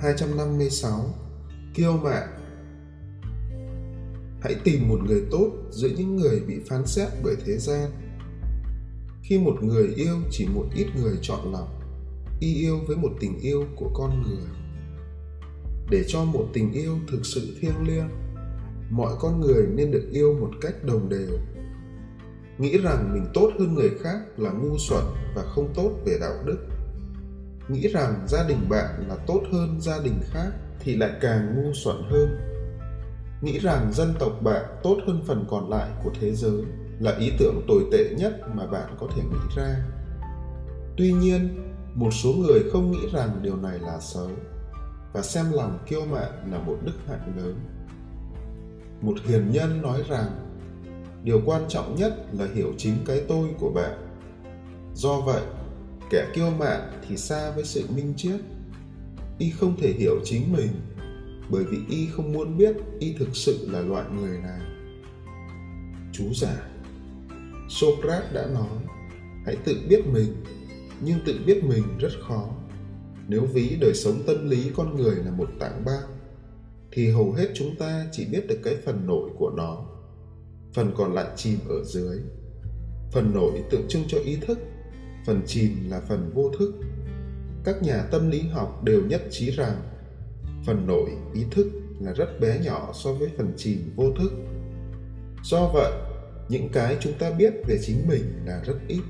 256 Kiêu mạn Hãy tìm một người tốt giữa những người bị phán xét bởi thế gian. Khi một người yêu chỉ một ít người chọn lọc, y yêu với một tình yêu của con người. Để cho một tình yêu thực sự thiêng liêng, mọi con người nên được yêu một cách đồng đều. Nghĩ rằng mình tốt hơn người khác là ngu xuẩn và không tốt về đạo đức nghĩ rằng gia đình bạn là tốt hơn gia đình khác thì lại càng ngu xuẩn hơn. Nghĩ rằng dân tộc bạn tốt hơn phần còn lại của thế giới là ý tưởng tồi tệ nhất mà bạn có thể nghĩ ra. Tuy nhiên, một số người không nghĩ rằng điều này là xấu và xem lòng kiêu mạn là một đức hạnh lớn. Một hiền nhân nói rằng, điều quan trọng nhất là hiểu chính cái tôi của bạn. Do vậy kẻ kiêu mạn thì xa với sự minh triết. Y không thể hiểu chính mình bởi vì y không muốn biết y thực sự là loại người nào chú giả, socrates đã nói hãy tự biết mình nhưng tự biết mình rất khó. Nếu ví đời sống tâm lý con người là một tảng băng thì hầu hết chúng ta chỉ biết được cái phần nổi của nó. Phần còn lại chìm ở dưới. Phần nổi tượng trưng cho ý thức phần chìm là phần vô thức. Các nhà tâm lý học đều nhất trí rằng, phần nội ý thức là rất bé nhỏ so với phần chìm vô thức. Do vậy, những cái chúng ta biết về chính mình là rất ít.